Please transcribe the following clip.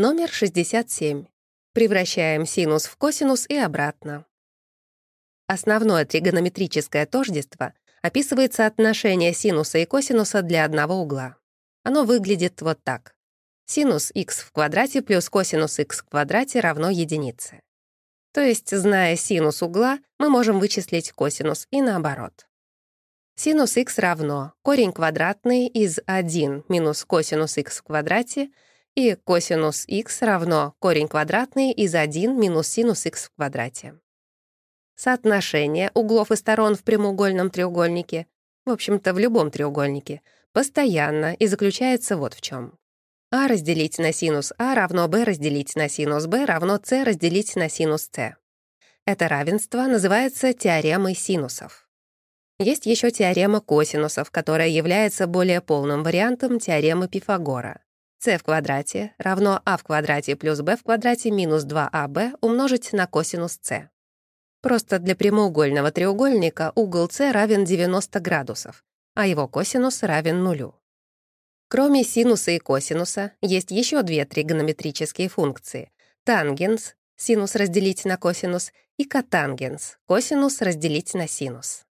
Номер 67. Превращаем синус в косинус и обратно. Основное тригонометрическое тождество описывает соотношение синуса и косинуса для одного угла. Оно выглядит вот так. Синус x в квадрате плюс косинус x в квадрате равно единице. То есть, зная синус угла, мы можем вычислить косинус и наоборот. Синус x равно корень квадратный из 1 минус косинус x в квадрате и косинус x равно корень квадратный из 1 минус синус x в квадрате. Соотношение углов и сторон в прямоугольном треугольнике, в общем-то, в любом треугольнике, постоянно и заключается вот в чем. А разделить на синус А равно b разделить на синус b равно c разделить на синус c. Это равенство называется теоремой синусов. Есть еще теорема косинусов, которая является более полным вариантом теоремы Пифагора. C в квадрате равно а в квадрате плюс b в квадрате минус 2ab умножить на косинус c. Просто для прямоугольного треугольника угол С равен 90 градусов, а его косинус равен нулю. Кроме синуса и косинуса, есть еще две тригонометрические функции — тангенс, синус разделить на косинус, и котангенс, косинус разделить на синус.